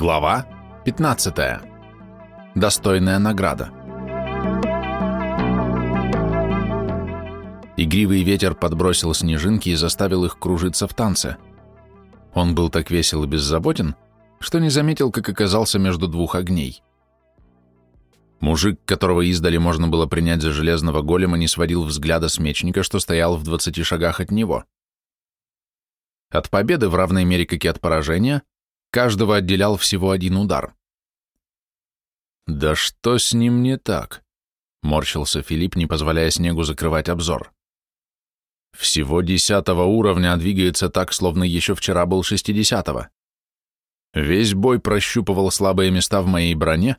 Глава 15. Достойная награда. Игривый ветер подбросил снежинки и заставил их кружиться в танце. Он был так весел и беззаботен, что не заметил, как оказался между двух огней. Мужик, которого издали можно было принять за железного голема, не сводил взгляда с мечника, что стоял в двадцати шагах от него. От победы в равной мере, как и от поражения, каждого отделял всего один удар. «Да что с ним не так?» — морщился Филипп, не позволяя снегу закрывать обзор. «Всего десятого уровня, двигается так, словно еще вчера был шестидесятого. Весь бой прощупывал слабые места в моей броне,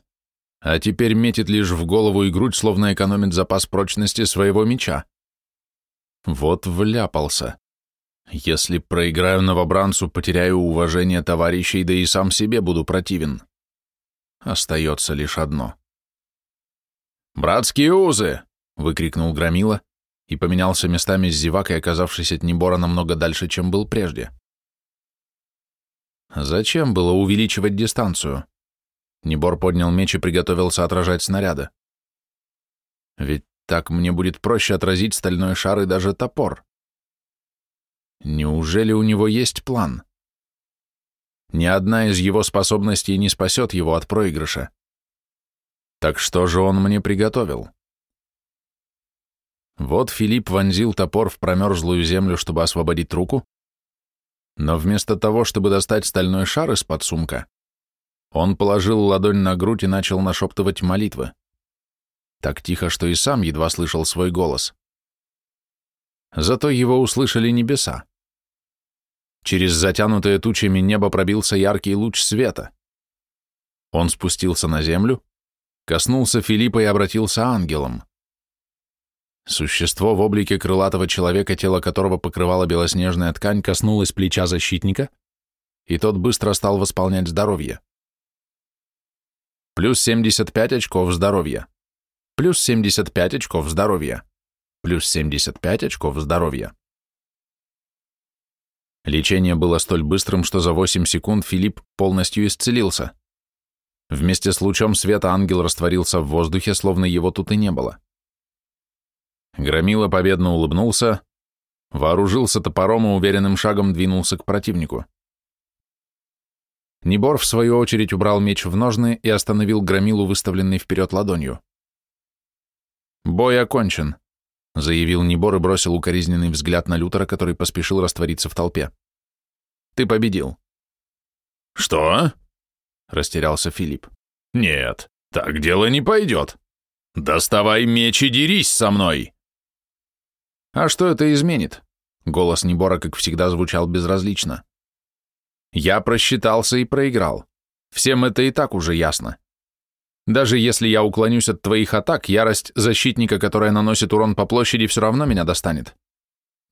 а теперь метит лишь в голову и грудь, словно экономит запас прочности своего меча. Вот вляпался. Если проиграю новобранцу, потеряю уважение товарищей, да и сам себе буду противен. Остается лишь одно. «Братские узы!» — выкрикнул Громила и поменялся местами с зевакой, оказавшись от Небора намного дальше, чем был прежде. Зачем было увеличивать дистанцию? Небор поднял меч и приготовился отражать снаряды. Ведь так мне будет проще отразить стальной шар и даже топор. Неужели у него есть план? Ни одна из его способностей не спасет его от проигрыша. Так что же он мне приготовил? Вот Филипп вонзил топор в промерзлую землю, чтобы освободить руку, но вместо того, чтобы достать стальной шар из-под сумка, он положил ладонь на грудь и начал нашептывать молитвы. Так тихо, что и сам едва слышал свой голос. Зато его услышали небеса. Через затянутое тучами небо пробился яркий луч света. Он спустился на землю, коснулся Филиппа и обратился ангелом. Существо в облике крылатого человека, тело которого покрывала белоснежная ткань, коснулось плеча защитника, и тот быстро стал восполнять здоровье. Плюс 75 очков здоровья. Плюс 75 очков здоровья. Плюс 75 очков здоровья. Лечение было столь быстрым, что за 8 секунд Филипп полностью исцелился. Вместе с лучом света ангел растворился в воздухе, словно его тут и не было. Громила победно улыбнулся, вооружился топором и уверенным шагом двинулся к противнику. Небор, в свою очередь, убрал меч в ножны и остановил громилу, выставленный вперед ладонью. «Бой окончен», — заявил Небор и бросил укоризненный взгляд на Лютера, который поспешил раствориться в толпе. «Ты победил». «Что?» — растерялся Филипп. «Нет, так дело не пойдет. Доставай меч и дерись со мной!» «А что это изменит?» Голос Небора, как всегда, звучал безразлично. «Я просчитался и проиграл. Всем это и так уже ясно. Даже если я уклонюсь от твоих атак, ярость защитника, которая наносит урон по площади, все равно меня достанет.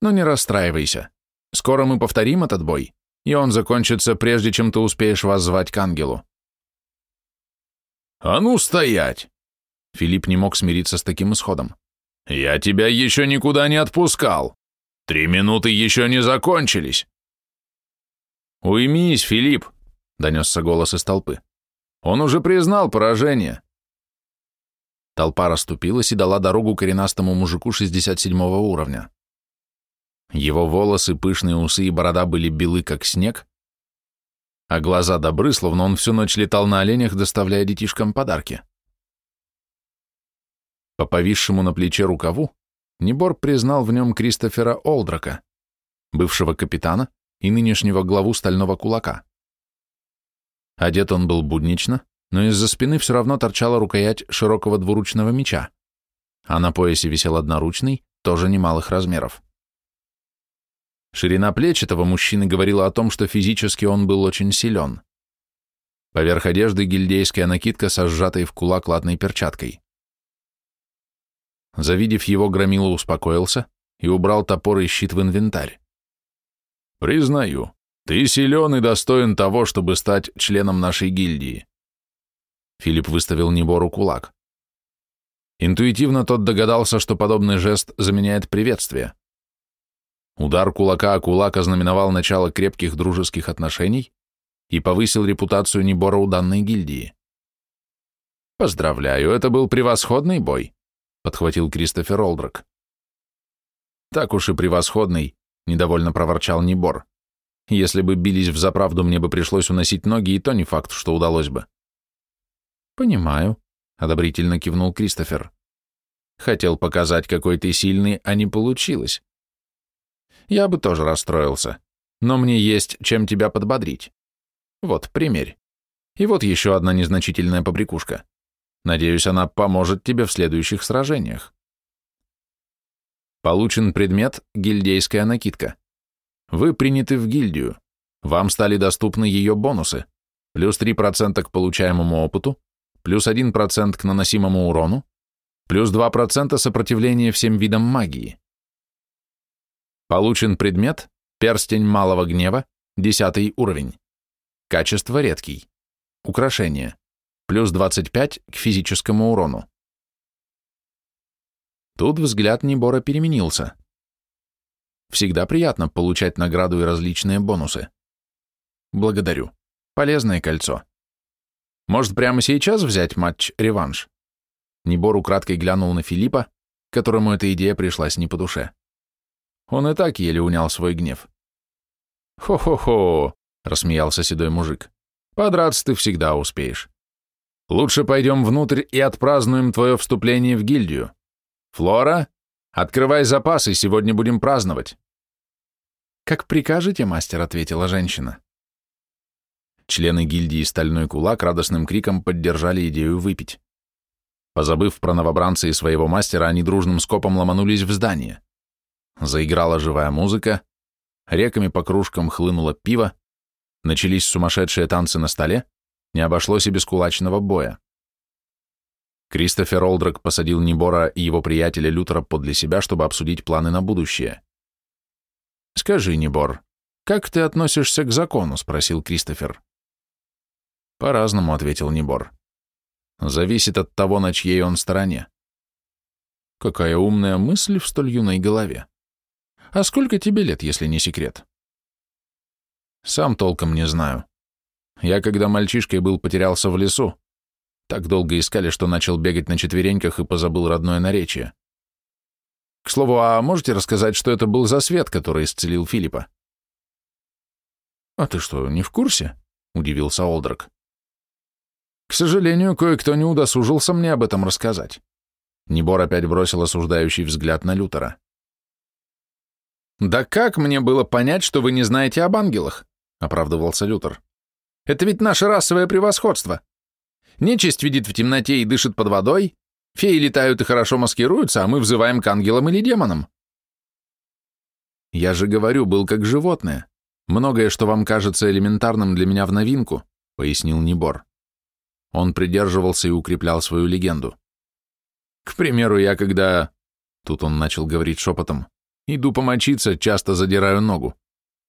Но не расстраивайся. Скоро мы повторим этот бой, и он закончится, прежде чем ты успеешь воззвать к ангелу. «А ну, стоять!» Филипп не мог смириться с таким исходом. «Я тебя еще никуда не отпускал. Три минуты еще не закончились». «Уймись, Филипп!» — донесся голос из толпы. Он уже признал поражение. Толпа расступилась и дала дорогу коренастому мужику 67 уровня. Его волосы, пышные усы и борода были белы, как снег, а глаза добры, словно он всю ночь летал на оленях, доставляя детишкам подарки. По повисшему на плече рукаву Небор признал в нем Кристофера Олдрака, бывшего капитана и нынешнего главу Стального Кулака. Одет он был буднично, но из-за спины все равно торчала рукоять широкого двуручного меча, а на поясе висел одноручный, тоже немалых размеров. Ширина плеч этого мужчины говорила о том, что физически он был очень силен. Поверх одежды гильдейская накидка со сжатой в кулак латной перчаткой. Завидев его, Громила успокоился и убрал топор и щит в инвентарь. «Признаю, ты силен и достоин того, чтобы стать членом нашей гильдии. Филипп выставил Небору кулак. Интуитивно тот догадался, что подобный жест заменяет приветствие. Удар кулака о кулак ознаменовал начало крепких дружеских отношений, и повысил репутацию Небора у данной гильдии. «Поздравляю, это был превосходный бой», — подхватил Кристофер Олдрак. «Так уж и превосходный», — недовольно проворчал Небор. «Если бы бились в заправду, мне бы пришлось уносить ноги, и то не факт, что удалось бы». «Понимаю», — одобрительно кивнул Кристофер. «Хотел показать, какой ты сильный, а не получилось. Я бы тоже расстроился, но мне есть чем тебя подбодрить. Вот, примерь. И вот еще одна незначительная побрякушка. Надеюсь, она поможет тебе в следующих сражениях. Получен предмет «Гильдейская накидка». Вы приняты в гильдию. Вам стали доступны ее бонусы. Плюс 3% к получаемому опыту, плюс 1% к наносимому урону, плюс 2% сопротивления всем видам магии. Получен предмет «Перстень малого гнева», 10 уровень. Качество редкий. Украшение. Плюс 25 к физическому урону. Тут взгляд Небора переменился. Всегда приятно получать награду и различные бонусы. Благодарю. Полезное кольцо. Может, прямо сейчас взять матч-реванш? Небор украдкой глянул на Филиппа, которому эта идея пришлась не по душе. Он и так еле унял свой гнев. «Хо-хо-хо!» — рассмеялся седой мужик. «Подраться ты всегда успеешь. Лучше пойдем внутрь и отпразднуем твое вступление в гильдию. «Флора, открывай запасы, сегодня будем праздновать». «Как прикажете, мастер», — ответила женщина. Члены гильдии «Стальной кулак» радостным криком поддержали идею выпить. Позабыв про новобранца и своего мастера, они дружным скопом ломанулись в здание. Заиграла живая музыка, реками по кружкам хлынуло пиво, начались сумасшедшие танцы на столе, не обошлось и без кулачного боя. Кристофер Олдрак посадил Небора и его приятеля Лютера подле себя, чтобы обсудить планы на будущее. «Скажи, Небор, как ты относишься к закону?» — спросил Кристофер. «По-разному», — ответил Небор. «Зависит от того, на чьей он стороне». «Какая умная мысль в столь юной голове. А сколько тебе лет, если не секрет?» «Сам толком не знаю. Я, когда мальчишкой был, потерялся в лесу, так долго искали, что начал бегать на четвереньках и позабыл родное наречие. К слову, а можете рассказать, что это был за свет, который исцелил Филиппа? «А ты что, не в курсе?» — удивился Олдрак. «К сожалению, кое-кто не удосужился мне об этом рассказать». Небор опять бросил осуждающий взгляд на Лютера. «Да как мне было понять, что вы не знаете об ангелах?» — оправдывался Лютер. «Это ведь наше расовое превосходство. Нечисть видит в темноте и дышит под водой, феи летают и хорошо маскируются, а мы взываем к ангелам или демонам. Я же говорю, был как животное. Многое, что вам кажется элементарным для меня в новинку, пояснил Небор. Он придерживался и укреплял свою легенду. К примеру, я когда... Тут он начал говорить шепотом. Иду помочиться, часто задираю ногу.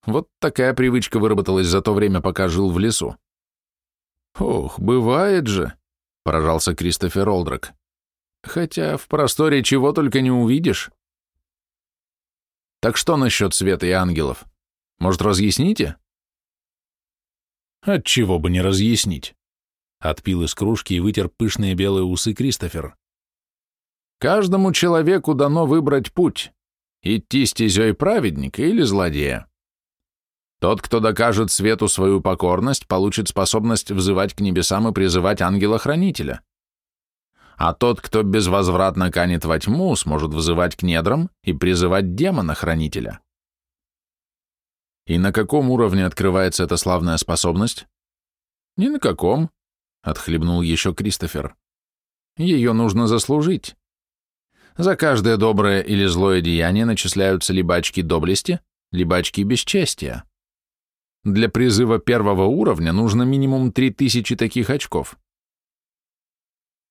Вот такая привычка выработалась за то время, пока жил в лесу. «Ох, бывает же», — поражался Кристофер Олдрак. «Хотя в просторе чего только не увидишь». «Так что насчет света и ангелов? Может, разъясните?» «Отчего бы не разъяснить?» Отпил из кружки и вытер пышные белые усы Кристофер. «Каждому человеку дано выбрать путь, идти стезей праведника или злодея. Тот, кто докажет свету свою покорность, получит способность взывать к небесам и призывать ангела-хранителя. А тот, кто безвозвратно канет во тьму, сможет взывать к недрам и призывать демона-хранителя. И на каком уровне открывается эта славная способность? Ни на каком, — отхлебнул еще Кристофер. Ее нужно заслужить. За каждое доброе или злое деяние начисляются либо очки доблести, либо очки бесчестия. Для призыва первого уровня нужно минимум 3000 таких очков.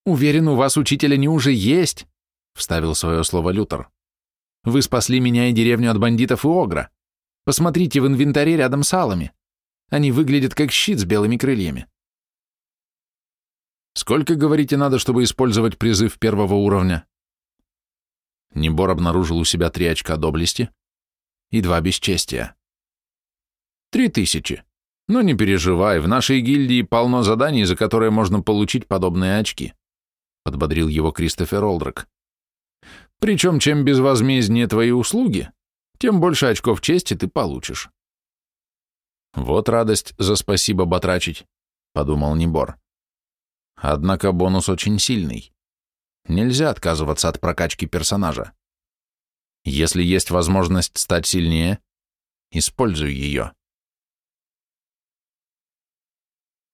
«Уверен, у вас, учитель, они уже есть», — вставил свое слово Лютер. «Вы спасли меня и деревню от бандитов и огра. Посмотрите в инвентаре рядом с алами. Они выглядят как щит с белыми крыльями». «Сколько, говорите, надо, чтобы использовать призыв первого уровня?» Небор обнаружил у себя три очка доблести и два бесчестия. Три тысячи. Но не переживай, в нашей гильдии полно заданий, за которые можно получить подобные очки, подбодрил его Кристофер Олдрак. Причем, чем безвозмезднее твои услуги, тем больше очков чести ты получишь. Вот радость за спасибо батрачить, подумал Небор. Однако бонус очень сильный. Нельзя отказываться от прокачки персонажа. Если есть возможность стать сильнее, используй ее.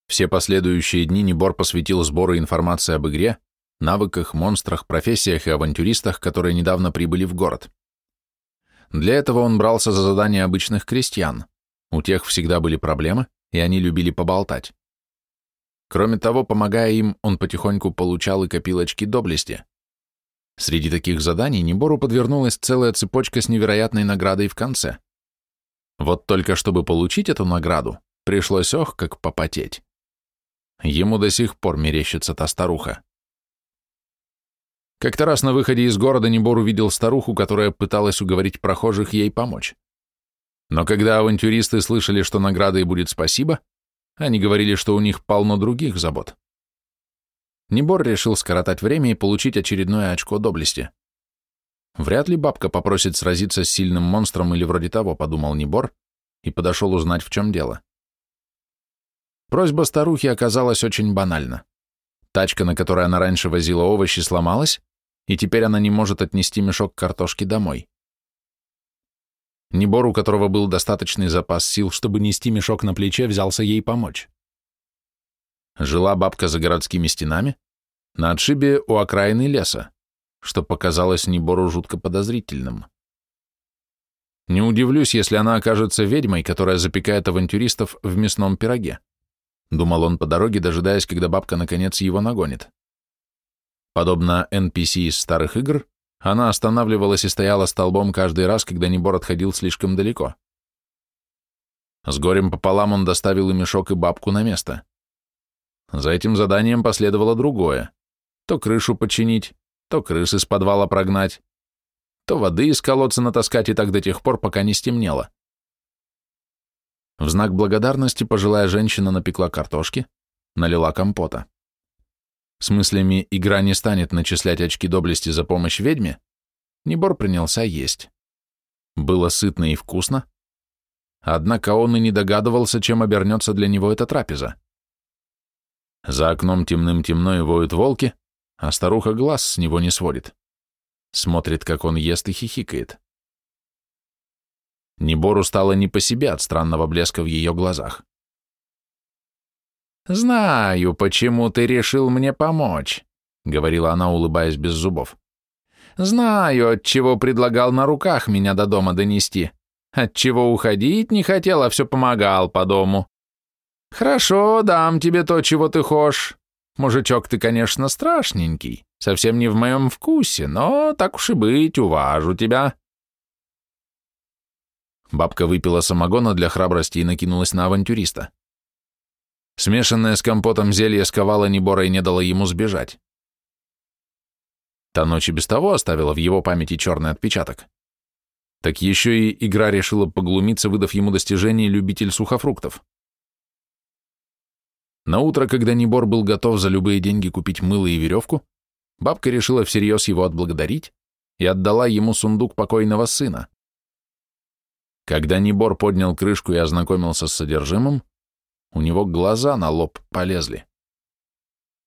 Все последующие дни Небор посвятил сбору информации об игре, навыках, монстрах, профессиях и авантюристах, которые недавно прибыли в город. Для этого он брался за задания обычных крестьян. У тех всегда были проблемы, и они любили поболтать. Кроме того, помогая им, он потихоньку получал и копил очки доблести. Среди таких заданий Небору подвернулась целая цепочка с невероятной наградой в конце. Вот только чтобы получить эту награду, пришлось ох, как попотеть. Ему до сих пор мерещится та старуха. Как-то раз на выходе из города Небор увидел старуху, которая пыталась уговорить прохожих ей помочь. Но когда авантюристы слышали, что наградой будет спасибо, они говорили, что у них полно других забот. Небор решил скоротать время и получить очередное очко доблести. Вряд ли бабка попросит сразиться с сильным монстром или вроде того, подумал Небор, и подошел узнать, в чем дело. Просьба старухи оказалась очень банальна. Тачка, на которой она раньше возила овощи, сломалась, и теперь она не может отнести мешок картошки домой. Небор, у которого был достаточный запас сил, чтобы нести мешок на плече, взялся ей помочь. Жила бабка за городскими стенами, на отшибе у окраины леса, что показалось Небору жутко подозрительным. Не удивлюсь, если она окажется ведьмой, которая запекает авантюристов в мясном пироге. Думал он по дороге, дожидаясь, когда бабка наконец его нагонит. Подобно NPC из старых игр, она останавливалась и стояла столбом каждый раз, когда Небор отходил слишком далеко. С горем пополам он доставил и мешок, и бабку на место. За этим заданием последовало другое. То крышу починить, то крыс из подвала прогнать, то воды из колодца натаскать и так до тех пор, пока не стемнело. В знак благодарности пожилая женщина напекла картошки, налила компота. С мыслями «игра не станет начислять очки доблести за помощь ведьме», Небор принялся есть. Было сытно и вкусно, однако он и не догадывался, чем обернется для него эта трапеза. За окном темным темно и воют волки, а старуха глаз с него не сводит. Смотрит, как он ест и хихикает. Небору стало не по себе от странного блеска в ее глазах. «Знаю, почему ты решил мне помочь», — говорила она, улыбаясь без зубов. «Знаю, от чего предлагал на руках меня до дома донести, от чего уходить не хотел, а все помогал по дому. Хорошо, дам тебе то, чего ты хочешь. Мужичок ты, конечно, страшненький, совсем не в моем вкусе, но так уж и быть, уважу тебя». Бабка выпила самогона для храбрости и накинулась на авантюриста. Смешанное с компотом зелье сковало Небора и не дало ему сбежать. Та ночь и без того оставила в его памяти черный отпечаток. Так еще и игра решила поглумиться, выдав ему достижение любитель сухофруктов. На утро, когда Небор был готов за любые деньги купить мыло и веревку, бабка решила всерьез его отблагодарить и отдала ему сундук покойного сына. Когда Небор поднял крышку и ознакомился с содержимым, у него глаза на лоб полезли.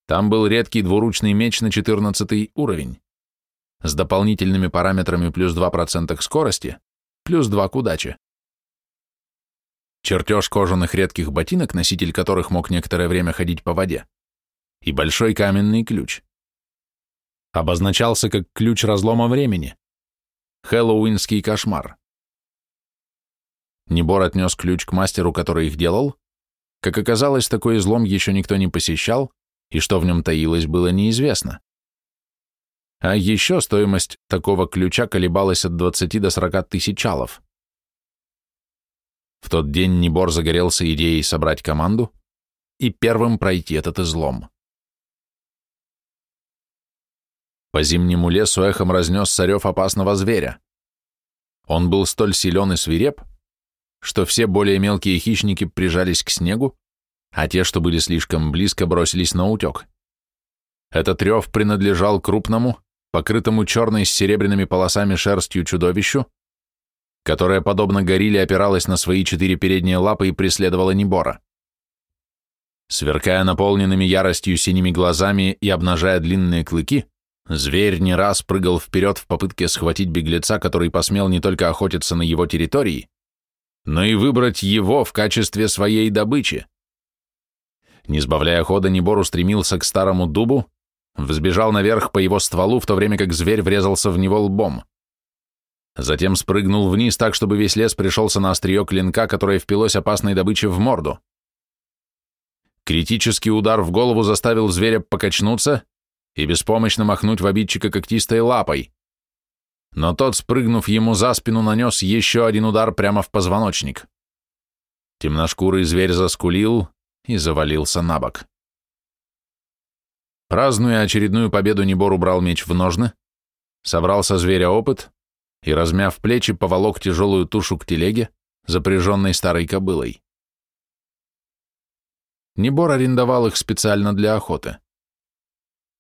Там был редкий двуручный меч на 14 уровень, с дополнительными параметрами плюс 2% к скорости, плюс 2 к удаче. Чертеж кожаных редких ботинок, носитель которых мог некоторое время ходить по воде, и большой каменный ключ. Обозначался как ключ разлома времени. Хэллоуинский кошмар. Небор отнес ключ к мастеру, который их делал. Как оказалось, такой излом еще никто не посещал, и что в нем таилось, было неизвестно. А еще стоимость такого ключа колебалась от 20 до 40 тысяч алов. В тот день Небор загорелся идеей собрать команду и первым пройти этот излом. По зимнему лесу эхом разнес сорев опасного зверя. Он был столь силен и свиреп, что все более мелкие хищники прижались к снегу, а те, что были слишком близко, бросились на утек. Этот рев принадлежал крупному, покрытому черной с серебряными полосами шерстью чудовищу, которое, подобно горилле, опиралось на свои четыре передние лапы и преследовало Небора. Сверкая наполненными яростью синими глазами и обнажая длинные клыки, зверь не раз прыгал вперед в попытке схватить беглеца, который посмел не только охотиться на его территории, но и выбрать его в качестве своей добычи. Не сбавляя хода, Небор устремился к старому дубу, взбежал наверх по его стволу, в то время как зверь врезался в него лбом. Затем спрыгнул вниз так, чтобы весь лес пришелся на острие клинка, которое впилось опасной добыче в морду. Критический удар в голову заставил зверя покачнуться и беспомощно махнуть в обидчика когтистой лапой. Но тот, спрыгнув ему за спину, нанес еще один удар прямо в позвоночник. Темношкурый зверь заскулил и завалился на бок. Празднуя очередную победу, Небор убрал меч в ножны, собрал со зверя опыт и, размяв плечи, поволок тяжелую тушу к телеге, запряженной старой кобылой. Небор арендовал их специально для охоты.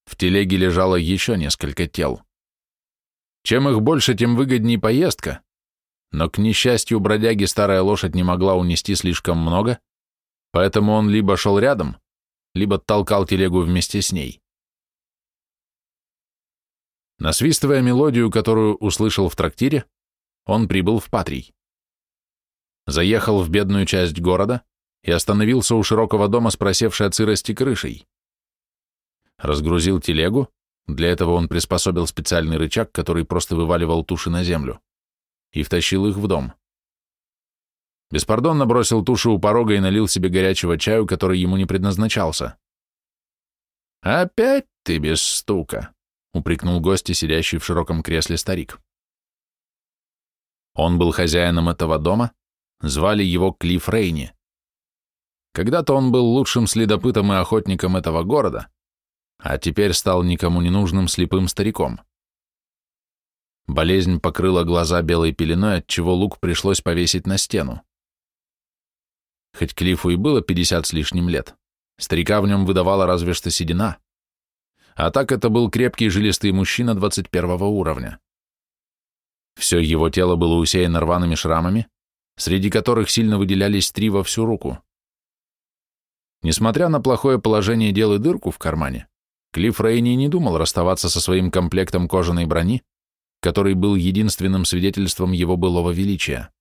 В телеге лежало еще несколько тел. Чем их больше, тем выгоднее поездка, но, к несчастью, бродяги старая лошадь не могла унести слишком много, поэтому он либо шел рядом, либо толкал телегу вместе с ней. Насвистывая мелодию, которую услышал в трактире, он прибыл в Патрий. Заехал в бедную часть города, и остановился у широкого дома с просевшей от сырости крышей. Разгрузил телегу, для этого он приспособил специальный рычаг, который просто вываливал туши на землю, и втащил их в дом. Беспардонно бросил тушу у порога и налил себе горячего чаю, который ему не предназначался. «Опять ты без стука», — упрекнул гостя, сидящий в широком кресле старик. Он был хозяином этого дома, звали его Клифф Рейни. Когда-то он был лучшим следопытом и охотником этого города, а теперь стал никому не нужным слепым стариком. Болезнь покрыла глаза белой пеленой, отчего лук пришлось повесить на стену. Хоть Клифу и было пятьдесят с лишним лет, старика в нем выдавала разве что седина. А так это был крепкий жилистый мужчина 21 уровня. Все его тело было усеяно рваными шрамами, среди которых сильно выделялись три во всю руку. Несмотря на плохое положение дел и дырку в кармане, Клифф Рейни не думал расставаться со своим комплектом кожаной брони, который был единственным свидетельством его былого величия.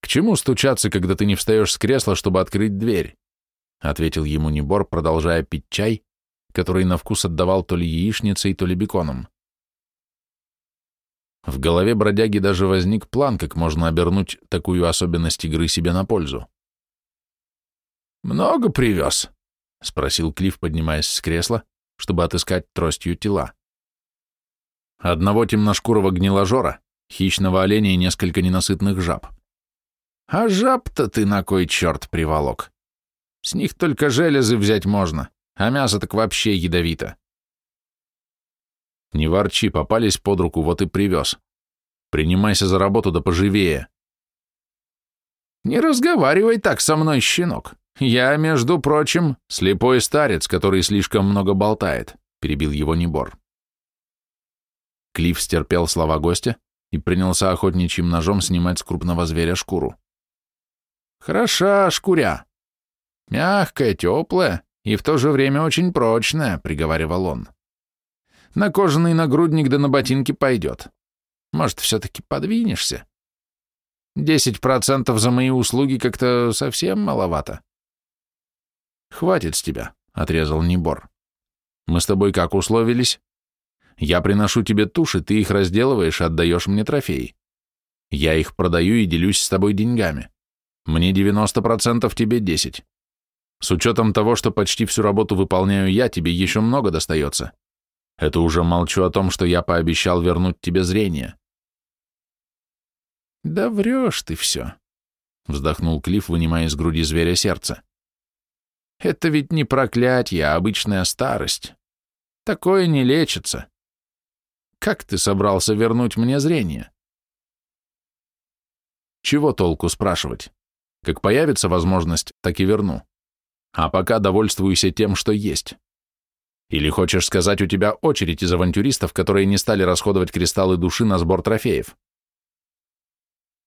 «К чему стучаться, когда ты не встаешь с кресла, чтобы открыть дверь?» — ответил ему Небор, продолжая пить чай, который на вкус отдавал то ли яичницей, то ли беконом. В голове бродяги даже возник план, как можно обернуть такую особенность игры себе на пользу. «Много привез?» — спросил Клифф, поднимаясь с кресла, чтобы отыскать тростью тела. Одного темношкурого гниложора, хищного оленя и несколько ненасытных жаб. «А жаб-то ты на кой черт приволок? С них только железы взять можно, а мясо так вообще ядовито». «Не ворчи, попались под руку, вот и привез. Принимайся за работу да поживее». «Не разговаривай так со мной, щенок. «Я, между прочим, слепой старец, который слишком много болтает», — перебил его Небор. Клифф стерпел слова гостя и принялся охотничьим ножом снимать с крупного зверя шкуру. «Хороша шкуря. Мягкая, теплая и в то же время очень прочная», — приговаривал он. «На кожаный нагрудник да на ботинки пойдет. Может, все-таки подвинешься? Десять процентов за мои услуги как-то совсем маловато». «Хватит с тебя», — отрезал Небор. «Мы с тобой как условились? Я приношу тебе туши, ты их разделываешь и отдаешь мне трофеи. Я их продаю и делюсь с тобой деньгами. Мне 90%, тебе 10%. С учетом того, что почти всю работу выполняю я, тебе еще много достается. Это уже молчу о том, что я пообещал вернуть тебе зрение». «Да врешь ты все», — вздохнул Клифф, вынимая из груди зверя сердце. Это ведь не проклятие, а обычная старость. Такое не лечится. Как ты собрался вернуть мне зрение? чего толку спрашивать? Как появится возможность, так и верну. А пока довольствуйся тем, что есть. Или хочешь сказать, у тебя очередь из авантюристов, которые не стали расходовать кристаллы души на сбор трофеев?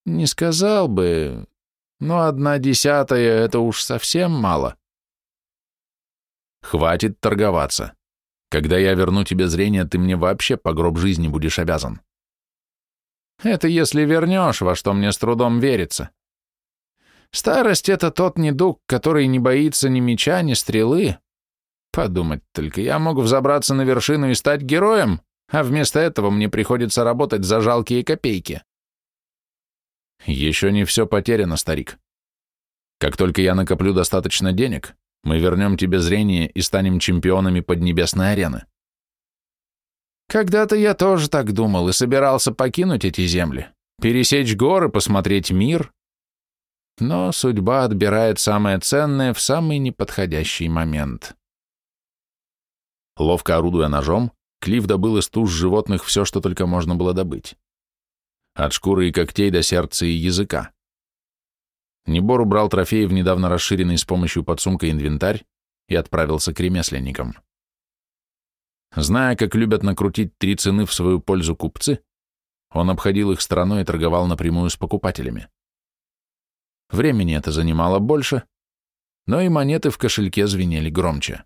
Не сказал бы, но одна десятая — это уж совсем мало. Хватит торговаться. Когда я верну тебе зрение, ты мне вообще по гроб жизни будешь обязан. Это если вернешь, во что мне с трудом верится. Старость — это тот недуг, который не боится ни меча, ни стрелы. Подумать только, я могу взобраться на вершину и стать героем, а вместо этого мне приходится работать за жалкие копейки. Еще не все потеряно, старик. Как только я накоплю достаточно денег, мы вернем тебе зрение и станем чемпионами Поднебесной арены. Когда-то я тоже так думал и собирался покинуть эти земли, пересечь горы, посмотреть мир. Но судьба отбирает самое ценное в самый неподходящий момент. Ловко орудуя ножом, Клифф добыл из туш животных все, что только можно было добыть. От шкуры и когтей до сердца и языка. Небор убрал трофеи в недавно расширенный с помощью подсумка инвентарь и отправился к ремесленникам. Зная, как любят накрутить три цены в свою пользу купцы, он обходил их стороной и торговал напрямую с покупателями. Времени это занимало больше, но и монеты в кошельке звенели громче.